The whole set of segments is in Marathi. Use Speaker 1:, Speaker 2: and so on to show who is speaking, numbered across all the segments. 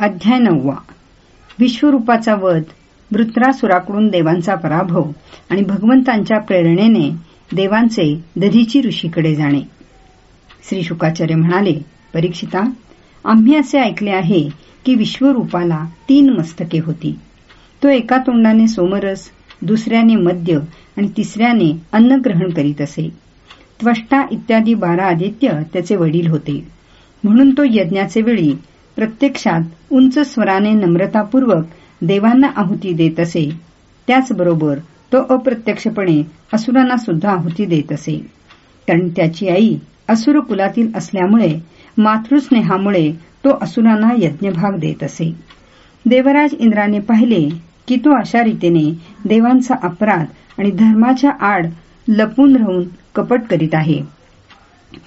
Speaker 1: अध्याय नववा. विश्वरूपाचा वध वृत्रासुराकडून देवांचा पराभव आणि भगवंतांच्या प्रेरणेने देवांचे दधीची ऋषीकडे जाणे. श्री शुकाचार्य म्हणाले परीक्षिता आम्ही असे ऐकले आहे की विश्वरूपाला तीन मस्तके होती. तो एका तोंडाने सोमरस दुसऱ्याने मद्य आणि तिसऱ्याने अन्न ग्रहण करीत असे. त्वष्टा इत्यादी बारा आदित्य त्याचे वडील होते. म्हणून तो यज्ञाचे वेळी प्रत्यक्षात उंच स्वराने नम्रतापूर्वक देवांना आहुती देत असे. त्याचबरोबर तो अप्रत्यक्षपणे असुरांना सुद्धा आहुती देत असे. कारण त्याची आई असुर कुलातील असल्यामुळे मातृस्नेहामुळे तो असुरांना यज्ञभाग देत असे. देवराज इंद्राने पाहिले की तो अशा रीतीने देवांचा अपराध आणि धर्माच्या आड लपून राहून कपट करीत आहे.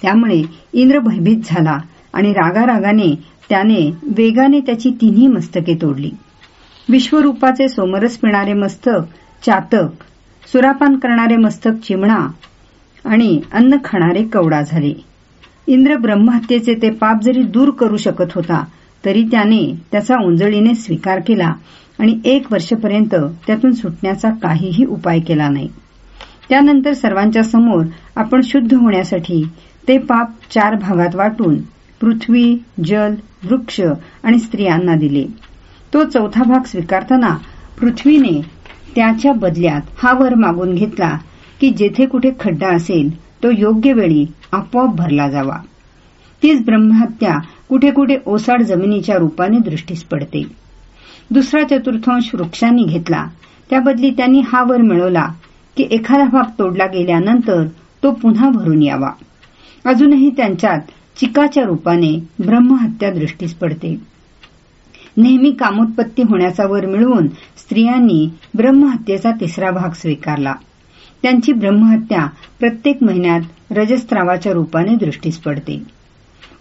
Speaker 1: त्यामुळे इंद्र भयभीत झाला आणि रागारागाने त्याने वेगाने त्याची तिन्ही मस्तके तोडली. विश्वरूपाचे सोमरस पिणारे मस्तक चातक सुरापान करणारे मस्तक चिमणा आणि अन्न खाणारे कवडा झाले. इंद्र ब्रह्महत्येचे ते पाप जरी दूर करू शकत होता तरी त्याने त्याचा उंजळीने स्वीकार केला आणि एक वर्षपर्यंत त्यातून सुटण्याचा काहीही उपाय केला नाही. त्यानंतर सर्वांच्या समोर आपण शुद्ध होण्यासाठी ते पाप चार भागात वाटून पृथ्वी जल वृक्ष आणि स्त्रियांना दिले. तो चौथा भाग स्वीकारताना पृथ्वीने त्याच्या बदल्यात हा वर मागून घेतला की जेथे कुठे खड्डा असेल तो योग्य वेळी आपोआप भरला जावा. तीच ब्रह्महत्या कुठे कुठे ओसाड जमिनीच्या रूपाने दृष्टीस पडते. दुसरा चतुर्थांश वृक्षांनी घेतला. त्याबदली त्यांनी हा वर मिळवला की एखादा भाग तोडला गेल्यानंतर तो पुन्हा भरून यावा. अजूनही त्यांच्यात चिकाच्या रूपाने ब्रह्महत्या दृष्टीस पडते. नेहमी कामोत्पत्ती होण्याचा वर मिळवून स्त्रियांनी ब्रह्महत्येचा तिसरा भाग स्वीकारला. त्यांची ब्रह्महत्या प्रत्येक महिन्यात रजस्त्रावाच्या रूपाने दृष्टीस पडते.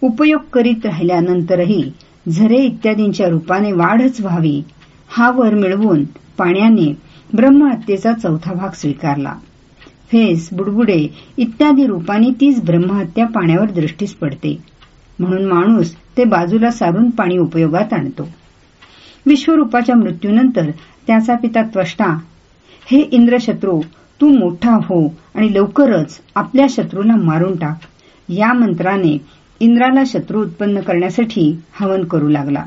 Speaker 1: उपयोग करीत राहिल्यानंतरही झरे इत्यादींच्या रूपाने वाढच व्हावी हा वर मिळवून पाण्याने ब्रह्महत्येचा चौथा भाग स्वीकारला. फेस बुडबुडे इत्यादी रूपांनी तीच ब्रह्महत्या पाण्यावर दृष्टीस पडते. म्हणून माणूस ते बाजूला सारून पाणी उपयोगात आणतो. विश्वरूपाच्या मृत्यूनंतर त्याचा पिता त्वष्टा हे इंद्रशत्रू तू मोठा हो आणि लवकरच आपल्या शत्रूला मारून टाक या मंत्राने इंद्राला शत्रू उत्पन्न करण्यासाठी हवन करू लागला.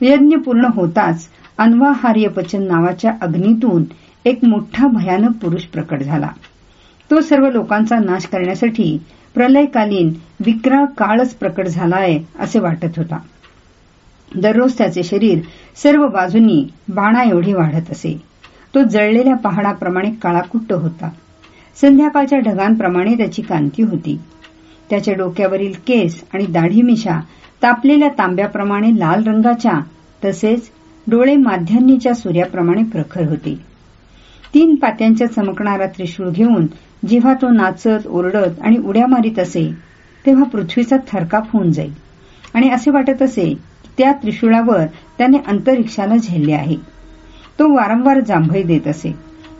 Speaker 1: यज्ञ पूर्ण होताच अन्वाहार्यपचन नावाच्या अग्नीतून एक मोठा भयानक पुरुष प्रकट झाला. तो सर्व लोकांचा नाश करण्यासाठी प्रलयकालीन विक्रा काळच प्रकट झालाय असे वाटत होता. दररोज त्याचे शरीर सर्व बाजूंनी बाणा एवढी वाढत असे. तो जळलेल्या पहाडाप्रमाणे काळाकुट्ट होता. संध्याकाळच्या ढगांप्रमाणे त्याची कांती होती. त्याच्या डोक्यावरील केस आणि दाढी मिशा तापलेल्या तांब्याप्रमाणे लाल रंगाच्या तसेच डोळे माध्यान्नीच्या सूर्याप्रमाणे प्रखर होते. तीन पात्यांच्या चमकणारा त्रिशूळ घेऊन जेव्हा तो नाचत ओरडत आणि उड्या मारीत असे तेव्हा पृथ्वीचा थरकाप होऊन जाईल. आणि असे वाटत असे त्या त्रिशूळावर त्याने अंतरिक्षाला झेलले आहे. तो वारंवार जांभई देत असे.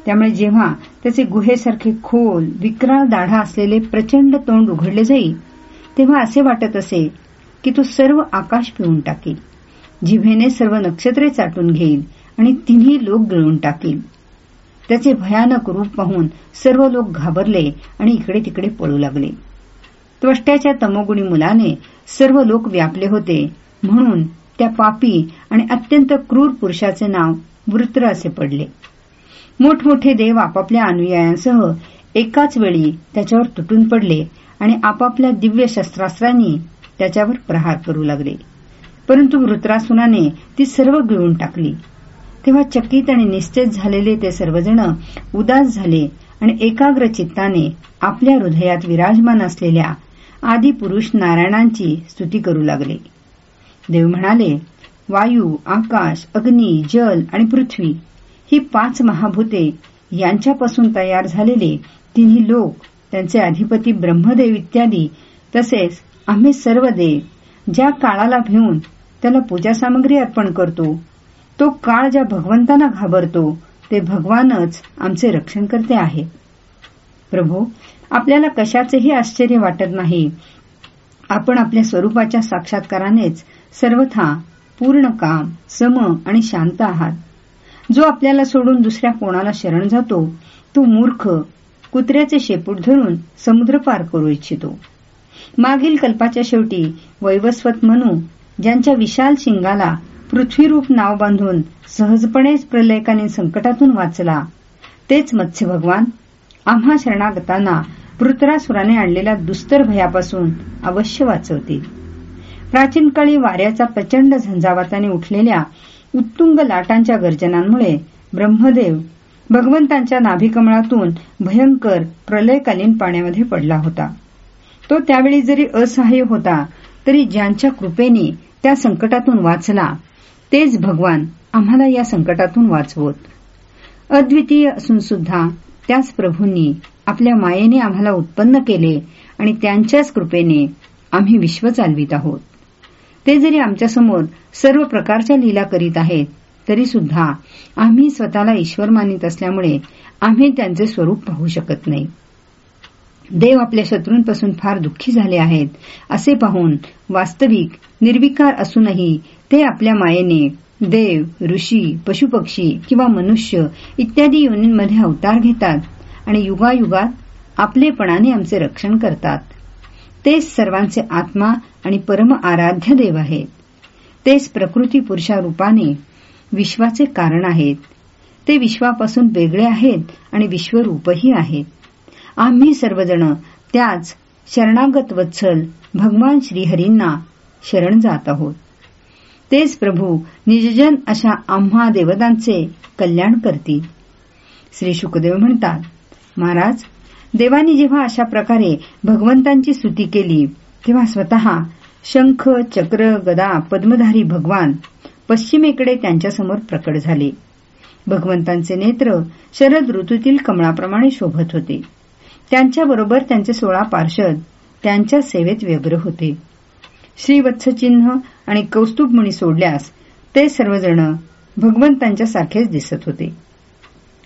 Speaker 1: त्यामुळे जेव्हा त्याचे गुहेसारखे खोल विक्राळ दाढा असलेले प्रचंड तोंड उघडले जाईल तेव्हा असे वाटत असे की तो सर्व आकाश पिऊन टाकेल. जिभेने सर्व नक्षत्रे चाटून घेईल आणि तिन्ही लोक गिळून टाकेल. त्याचे भयानक रूप पाहून सर्व लोक घाबरले आणि इकडे तिकडे पळू लागले. त्वष्ट्याच्या तमोगुणी मुलाने सर्व लोक व्यापले होते म्हणून त्या पापी आणि अत्यंत क्रूर पुरुषाचे नाव वृत्र असे पडले. मोठमोठे देव आपापल्या अनुयायांसह एकाच वेळी त्याच्यावर तुटून पडले आणि आपापल्या दिव्य शस्त्रास्त्रांनी त्याच्यावर प्रहार करू लागले. परंतु वृत्रासुनाने ती सर्व गिळून टाकली. तेव्हा चकित आणि निश्चित झालेले ते सर्वजण उदास झाले आणि एकाग्र चित्ताने आपल्या हृदयात विराजमान असलेल्या आदिपुरुष नारायणांची स्तुती करू लागले. देव म्हणाले वायू आकाश अग्नी जल आणि पृथ्वी ही पाच महाभूते यांच्यापासून तयार झालेले तिन्ही लोक त्यांचे अधिपती ब्रह्मदेव इत्यादी तसेच आम्ही सर्व देव ज्या काळाला भिवून त्याला पूजा सामग्री अर्पण करतो तो काळ ज्या भगवंतांना घाबरतो ते भगवानच आमचे रक्षण करते आहे प्रभू आपल्याला कशाचेही आश्चर्य वाटत नाही. आपण आपल्या स्वरूपाच्या साक्षात्कारानेच सर्वथा पूर्ण काम सम आणि शांत आहात. जो आपल्याला सोडून दुसऱ्या कोणाला शरण जातो तो मूर्ख कुत्र्याचे शेपूट धरून समुद्र पार करू इच्छितो. मागील कल्पाच्या शेवटी वैवस्वत म्हणू ज्यांच्या विशाल शिंगाला पृथ्वीरूप नाव बांधून सहजपणेच प्रलयकाने संकटातून वाचला. तेच मत्स्य भगवान. आम्हा शरणागतांना वृत्रासुराने आणलेल्या दुस्तर भयापासून अवश्य वाचवतील. प्राचीन काळी वाऱ्याचा प्रचंड झंझावाताने उठलेल्या उत्तुंग लाटांच्या गर्जनांमुळे ब्रह्मदेव भगवंतांच्या नाभिकमळातून भयंकर प्रलयकालीन पाण्यामध्ये पडला होता. तो त्यावेळी जरी असहाय्य होता तरी ज्यांच्या कृपेने त्या संकटातून वाचला तेच भगवान आम्हाला या संकटातून वाचवत. अद्वितीय असून सुद्धा त्याच प्रभूंनी आपल्या मायेने आम्हाला उत्पन्न केले आणि त्यांच्याच कृपेने आम्ही विश्व चालवित आहोत. ते जरी आमच्यासमोर सर्व प्रकारच्या लीला करीत आहेत तरी सुद्धा आम्ही स्वतःला ईश्वर मानित असल्यामुळे आम्ही त्यांचे स्वरूप पाहू शकत नाही. देव आपल्या शत्रूंपासून फार दुःखी झाले आहेत. असे पाहून वास्तविक निर्विकार असूनही ते आपल्या मायेने देव ऋषी पशुपक्षी किंवा मनुष्य इत्यादी योनींमध्ये अवतार घेतात आणि युगायुगात आपलेपणाने आमचे रक्षण करतात. तेच सर्वांचे आत्मा आणि परम आराध्य देव आहेत. तेच प्रकृती पुरुषा रूपाने विश्वाचे कारण आहेत. ते विश्वापासून वेगळे आहेत आणि विश्वरूपही आहेत. आम्ही सर्वजण त्याच शरणागत वत्सल भगवान श्रीहरींना शरण जात आहोत. तेच प्रभू निजजन अशा आम्हा देवतांचे कल्याण करतील. श्री शुकदेव म्हणतात महाराज देवानी जेव्हा अशा प्रकारे भगवंतांची स्तुती केली तेव्हा स्वतः शंख चक्र गदा पद्मधारी भगवान पश्चिमेकडे त्यांच्यासमोर प्रकट झाले. भगवंतांचे नेत्र शरद ऋतूतील कमळाप्रमाणे शोभत होते. त्यांच्याबरोबर त्यांचे सोळा पार्षद त्यांच्या सेवेत व्यग्र होते. श्रीवत्सचिन्ह आणि कौस्तुभमुनी सोडल्यास ते सर्वजण भगवंतांच्या सारखेच दिसत होते.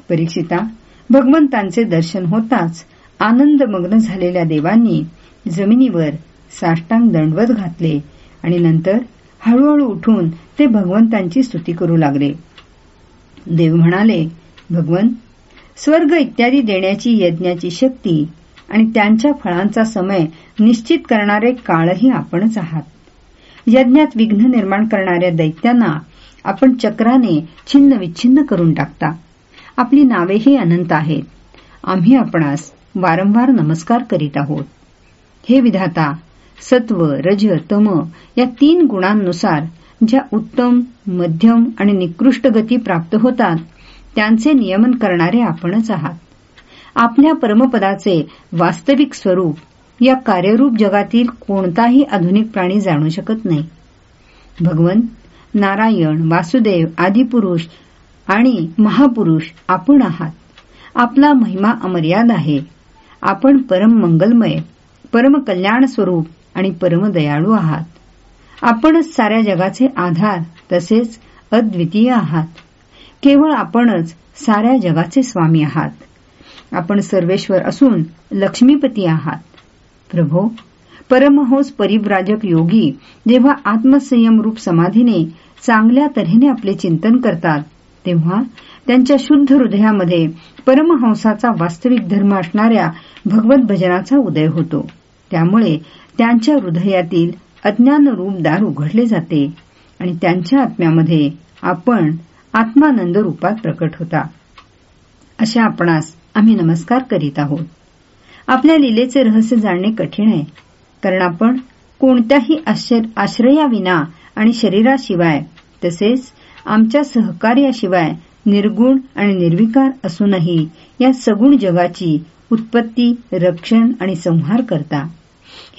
Speaker 1: परीक्षिता भगवंतांचे दर्शन होताच आनंदमग्न झालेल्या देवांनी जमिनीवर साष्टांग दंडवत घातले आणि नंतर हळूहळू उठून ते भगवंतांची स्तुती करू लागले. देव म्हणाले भगवंत स्वर्ग इत्यादी देण्याची यज्ञाची शक्ती आणि त्यांच्या फळांचा समय निश्चित करणारे काळही आपणच आहात. यज्ञात विघ्न निर्माण करणाऱ्या दैत्यांना आपण चक्राने छिन्न विच्छिन्न करून टाकता. आपली नावेही अनंत आहेत. आम्ही आपणास वारंवार नमस्कार करीत आहोत. हे विधाता सत्व रज तम या तीन गुणांनुसार ज्या उत्तम मध्यम आणि निकृष्ट गती प्राप्त होतात त्यांचे नियमन करणारे आपणच आहात. आपल्या परमपदाचे वास्तविक स्वरूप या कार्यरूप जगातील कोणताही आधुनिक प्राणी जाणू शकत नाही. भगवन नारायण वासुदेव आदिपुरुष आणि महापुरुष आपण आहात. आपला महिमा अमर्याद आहे. आपण परम मंगलमय परम कल्याण स्वरूप आणि परम दयाळू आहात. आपणच साऱ्या जगाचे आधार तसेच अद्वितीय आहात. केवळ आपणच साऱ्या जगाचे स्वामी आहात. आपण सर्वेश्वर असून लक्ष्मीपती आहात. प्रभो परमहोस परिव्राजक योगी जेव्हा आत्मसंयम रूप समाधीने चांगल्या तऱ्हेने आपले चिंतन करतात तेव्हा त्यांच्या शुद्ध हृदयामध्ये परमहंसाचा वास्तविक धर्म असणाऱ्या भगवत भजनाचा उदय होतो. त्यामुळे त्यांच्या हृदयातील अज्ञान रूप दार उघडले जाते आणि त्यांच्या आत्म्यामध्ये आपण आत्मानंद रूपात प्रकट होता. अशा आपणास आम्ही नमस्कार करीत आहोत. आपल्या लिलेचे रहस्य जाणणे कठीण आहे कारण आपण कोणत्याही आश्रयाविना आणि शरीराशिवाय तसेच आमच्या सहकार्याशिवाय निर्गुण आणि निर्विकार असूनही या सगुण जगाची उत्पत्ती रक्षण आणि संहार करता.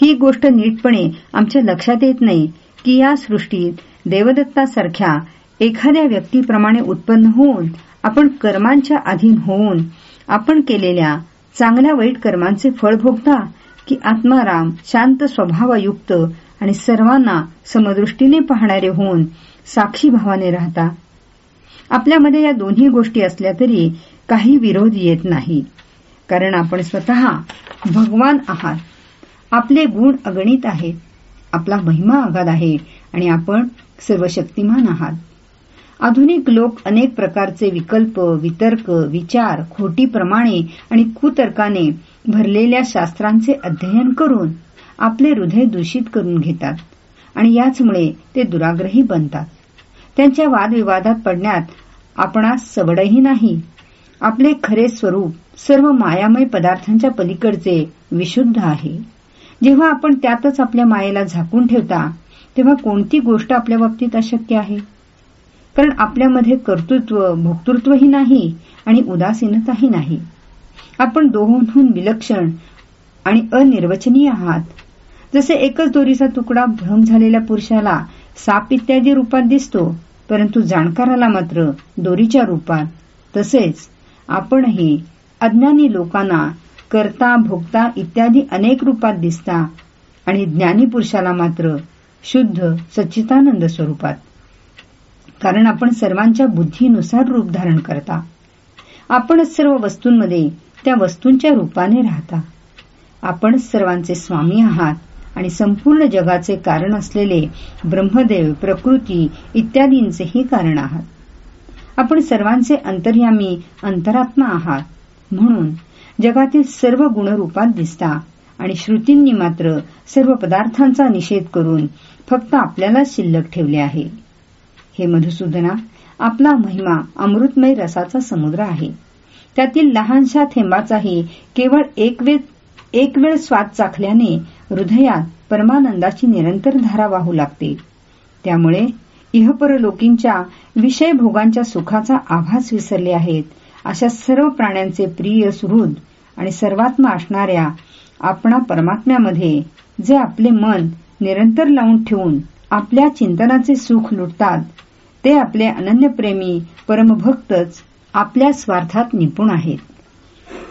Speaker 1: ही गोष्ट नीटपणे आमच्या लक्षात येत नाही की या सृष्टीत देवदत्तासारख्या एखाद्या व्यक्तीप्रमाणे उत्पन्न होऊन आपण कर्मांच्या अधीन होऊन आपण केलेल्या चांगल्या वाईट कर्मांचे फळ भोगता की आत्माराम शांत स्वभावयुक्त आणि सर्वांना समदृष्टीने पाहणारे होऊन साक्षी भावाने राहता. आपल्यामध्ये या दोन्ही गोष्टी असल्या तरी काही विरोध येत नाही. कारण आपण स्वतः भगवान आहात. आपले गुण अगणित आहेत. आपला महिमा आघात आहे आणि आपण सर्व शक्तिमान आहात. आधुनिक लोक अनेक प्रकारचे विकल्प वितर्क विचार खोटी प्रमाणे आणि कुतर्काने भरलेल्या शास्त्रांचे अध्ययन करून आपले हृदय दूषित करून घेतात आणि याचमुळे ते दुराग्रही बनतात. त्यांच्या वादविवादात पडण्यात आपणास सवडही नाही. आपले खरे स्वरूप सर्व मायामय पदार्थांच्या पलीकडचे विशुद्ध आहे. जेव्हा आपण त्यातच आपल्या मायेला झाकून ठेवता तेव्हा कोणती गोष्ट आपल्या बाबतीत अशक्य आहे? कारण आपल्यामध्ये कर्तृत्व भोक्तृत्वही नाही आणि उदासीनताही नाही. आपण दोहोंहून विलक्षण आणि अनिर्वचनीय आहात. जसे एकच दोरीचा तुकडा भ्रम झालेल्या पुरुषाला साप इत्यादी रूपात दिसतो परंतु जाणकाराला मात्र दोरीच्या रूपात. तसेच आपणही अज्ञानी लोकांना करता भोगता इत्यादी अनेक रूपात दिसता आणि ज्ञानी पुरुषाला मात्र शुद्ध सच्चितानंद स्वरूपात. कारण आपण सर्वांच्या बुद्धीनुसार रूप धारण करता. आपणच सर्व वस्तूंमध्ये त्या वस्तूंच्या रूपाने राहता. आपणच सर्वांचे स्वामी आहात आणि संपूर्ण जगाचे कारण असलेले ब्रह्मदेव प्रकृती इत्यादींचेही कारण आहात. आपण सर्वांचे अंतर्यामी अंतरात्मा आहात. म्हणून जगातील सर्व गुणरूपात दिसता आणि श्रुतींनी मात्र सर्व पदार्थांचा निषेध करून फक्त आपल्याला शिल्लक ठेवले आहे. हे मधुसूदना आपला महिमा अमृतमय रसाचा समुद्र आहे. त्यातील लहानशा थेंबाचाही केवळ एक वेळ एक वेळ स्वाद चाखल्याने हृदयात परमानंदाची निरंतर धारा वाहू लागते. त्यामुळे इहपरलोकींच्या विषय भोगांच्या सुखाचा आभास विसरले आहेत अशा सर्व प्राण्यांचे प्रिय सुहृद आणि सर्वात्मा असणाऱ्या आपणा परमात्म्यामध्ये जे आपले मन निरंतर लावून ठेवून आपल्या चिंतनाचे सुख लुटतात ते आपले अनन्यप्रेमी परमभक्तच आपल्या स्वार्थात निपुण आहेत.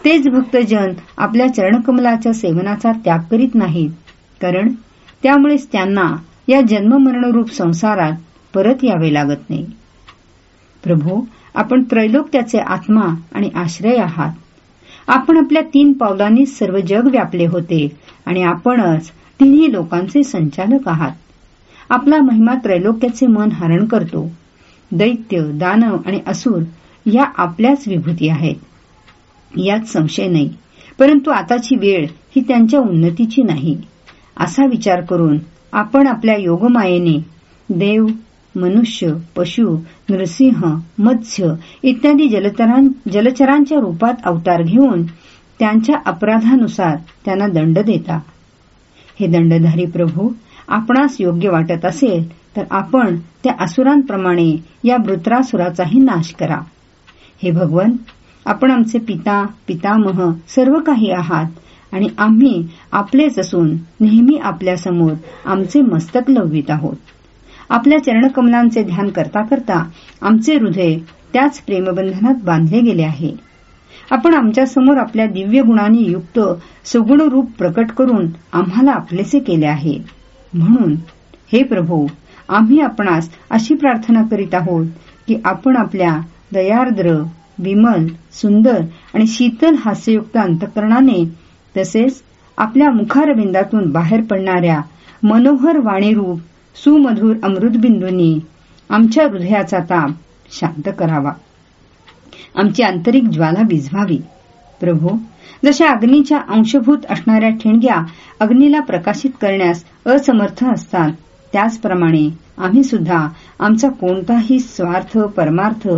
Speaker 1: तेच भक्तजन आपल्या चरणकमलाच्या सेवनाचा त्याग करीत नाहीत. कारण त्यामुळेच त्यांना या जन्ममरणरूप संसारात परत यावे लागत नाही. प्रभू आपण त्रैलोक त्याचे आत्मा आणि आश्रय आहात. आपण आपल्या तीन पावलांनी सर्व जग व्यापले होते आणि आपणच तिन्ही लोकांचे संचालक आहात. आपला महिमा त्रैलोक्याचे मन हरण करतो. दैत्य दानव आणि असुर या आपल्याच विभूती आहेत. यात संशय नाही. परंतु आताची वेळ ही त्यांच्या उन्नतीची नाही. असा विचार करून आपण आपल्या योगमायेने देव मनुष्य पशु नृसिंह मत्स्य इत्यादी जलचरांच्या रूपात अवतार घेऊन त्यांच्या अपराधानुसार त्यांना दंड देता. हे दंडधारी प्रभू आपणास योग्य वाटत असेल तर आपण त्या असुरांप्रमाणे या वृत्रासुराचाही नाश करा. हे भगवन आपण आमचे पिता पितामह सर्व काही आहात आणि आम्ही आपलेच असून नेहमी आपल्यासमोर आमचे मस्तक लववित आहोत. आपल्या चरणकमलांचे ध्यान करता करता आमचे हृदय त्याच प्रेमबंधनात बांधले गेले आहे. आपण आमच्यासमोर आपल्या दिव्य गुणांनी युक्त सुगुण रूप प्रकट करून आम्हाला आपलेसे केले आहे. म्हणून हे प्रभू आम्ही आपणास अशी प्रार्थना करीत आहोत की आपण आपल्या दयार्द्र विमल सुंदर आणि शीतल हास्ययुक्त अंतकरणाने तसेच आपल्या मुखारविंदातून बाहेर पडणाऱ्या मनोहर वाणीरूप सुमधुर अमृतबिंदूंनी आमच्या हृदयाचा ताप शांत करावा. आमची आंतरिक ज्वाला विझवावी. प्रभू जशा अग्नीच्या अंशभूत असणाऱ्या ठिणग्या अग्नीला प्रकाशित करण्यास असमर्थ असतात त्याचप्रमाणे आम्ही सुद्धा आमचा कोणताही स्वार्थ परमार्थ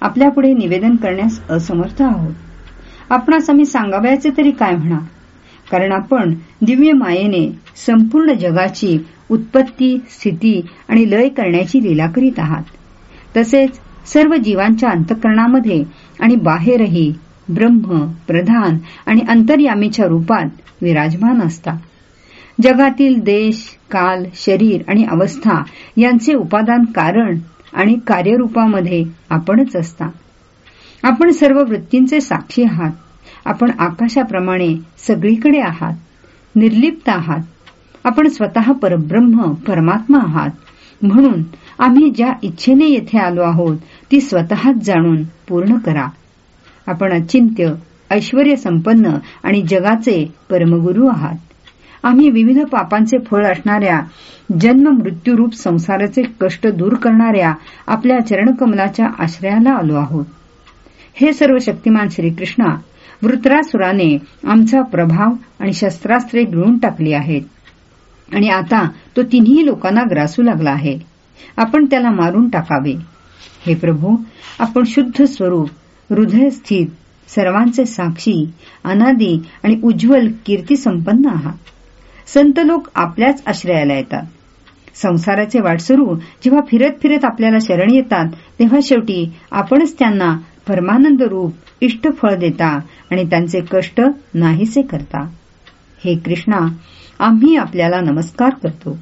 Speaker 1: आपल्यापुढे निवेदन करण्यास असमर्थ आहोत. आपणास आम्ही सांगावयाचे तरी काय म्हणा? कारण आपण दिव्य मायेने संपूर्ण जगाची उत्पत्ती स्थिती आणि लय करण्याची लीला करीत आहात. तसेच सर्व जीवांच्या अंतकरणामध्ये आणि बाहेरही ब्रह्म प्रधान आणि अंतर्यामीच्या रूपात विराजमान असता. जगातील देश काल शरीर आणि अवस्था यांचे उपादान कारण आणि कार्यरूपामध्ये आपणच असता. आपण सर्व वृत्तींचे साक्षी आहात. आपण आकाशाप्रमाणे सगळीकडे आहात. निर्लिप्त आहात. आपण स्वतः परब्रह्म परमात्मा आहात. म्हणून आम्ही ज्या इच्छेने येथे आलो आहोत ती स्वतःच जाणून पूर्ण करा. आपण अचिंत्य ऐश्वर संपन्न आणि जगाचे परमगुरू आहात. आम्ही विविध पापांचे फळ असणाऱ्या जन्म मृत्यूरूप संसाराचे कष्ट दूर करणाऱ्या आपल्या चरणकमलाच्या आश्रयाला आलो आहोत. हे सर्व शक्तिमान श्रीकृष्णा वृत्रासुराने आमचा प्रभाव आणि शस्त्रास्त्रे गिळून टाकली आहेत. आणि आता तो तिन्ही लोकांना ग्रासू लागला आहे. आपण त्याला मारून टाकावे. हे प्रभू आपण शुद्ध स्वरूप हृदयस्थित सर्वांचे साक्षी अनादी आणि उज्ज्वल कीर्ती संपन्न आहात. संत लोक आपल्याच आश्रयाला येतात. संसाराचे वाटसरू जेव्हा फिरत फिरत आपल्याला शरण येतात तेव्हा शेवटी आपणच त्यांना परमानंद रूप इष्ट फळ देता आणि त्यांचे कष्ट नाहीसे करता. हे कृष्णा आम्ही आपल्याला नमस्कार करतो.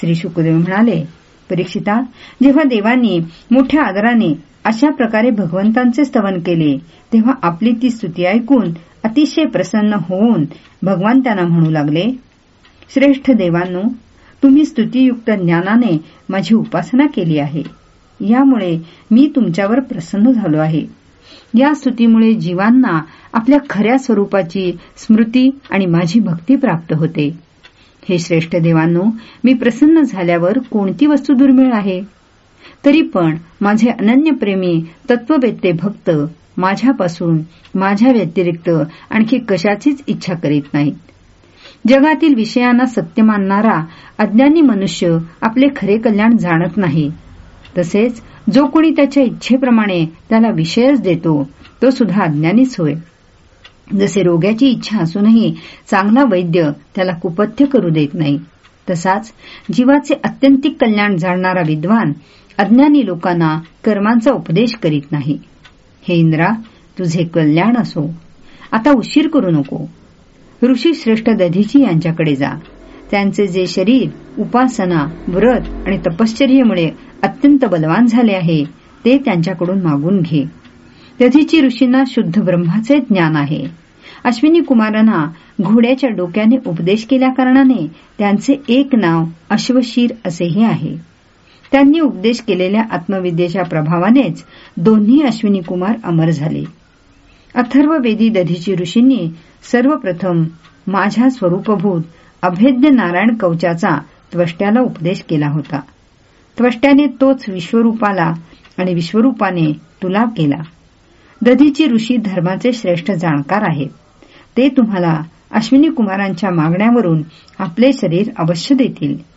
Speaker 1: श्री शुकदेव म्हणाले परीक्षिता जेव्हा देवांनी मोठ्या आदराने अशा प्रकारे भगवंतांचे स्तवन केले. तेव्हा आपली ती स्तुती ऐकून अतिशय प्रसन्न होऊन भगवान त्यांना म्हणू लागले श्रेष्ठ देवांनो तुम्ही स्तुतीयुक्त ज्ञानाने माझी उपासना केली आहे. यामुळे मी तुमच्यावर प्रसन्न झालो आहे. या स्तुतीमुळे जीवांना आपल्या खऱ्या स्वरूपाची स्मृती आणि माझी भक्ती प्राप्त होते. हे श्रेष्ठ देवांनो मी प्रसन्न झाल्यावर कोणती वस्तू दुर्मिळ आहे? तरी पण माझे अनन्यप्रेमी तत्ववेत्ते भक्त माझ्यापासून माझ्या व्यतिरिक्त आणखी कशाचीच इच्छा करीत नाहीत. जगातील विषयांना सत्य मानणारा अज्ञानी मनुष्य आपले खरे कल्याण जाणत नाही. तसेच जो कोणी त्याच्या इच्छेप्रमाणे त्याला विषयच देतो तो सुद्धा अज्ञानीच होय. जसे रोग्याची इच्छा असूनही चांगला वैद्य त्याला कुपथ्य करू देत नाही तसाच जीवाचे अत्यंतिक कल्याण जाणणारा विद्वान अज्ञानी लोकांना कर्मांचा उपदेश करीत नाही. हे इंद्रा तुझे कल्याण असो. आता उशीर करू नको. ऋषी श्रेष्ठ दधीची यांच्याकडे जा. त्यांचे जे शरीर उपासना व्रत आणि तपश्चर्येमुळे अत्यंत बलवान झाले आहे ते त्यांच्याकडून मागून घे. दधीची ऋषींना शुद्ध ब्रह्माचे ज्ञान आहे. अश्विनी कुमारांना घोड्याच्या डोक्याने उपदेश केल्याकारणाने त्यांचे एक नाव अश्वशीर असेही आहे. त्यांनी उपदेश केलेल्या आत्मविद्येच्या प्रभावानेच दोन्ही अश्विनी कुमार अमर झाले. अथर्ववेदी दधीची ऋषींनी सर्वप्रथम माझ्या स्वरूपभूत अभेद्य नारायण कवचाचा त्वष्ट्याला उपदेश केला होता. त्वष्ट्याने तोच विश्वरूपाला आणि विश्वरूपाने तुला केला. दधीची ऋषी धर्माचे श्रेष्ठ जाणकार आहेत. ते तुम्हाला अश्विनी कुमारांच्या मागण्यावरून आपले शरीर अवश्य देतील.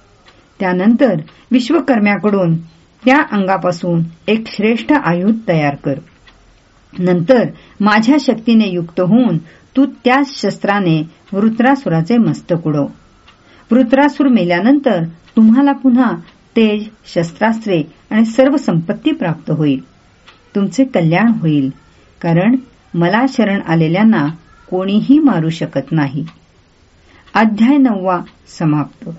Speaker 1: त्यानंतर विश्वकर्म्याकडून त्या अंगापासून एक श्रेष्ठ आयुध तयार कर. नंतर माझ्या शक्तीने युक्त होऊन तू त्याच शस्त्राने वृत्रासुराचे मस्तक उडव. वृत्रासूर मेल्यानंतर तुम्हाला पुन्हा तेज शस्त्रास्त्रे आणि सर्व संपत्ती प्राप्त होईल. तुमचे कल्याण होईल कारण मला शरण आलेल्यांना कोणीही मारू शकत नाही. अध्याय नववा समाप्त.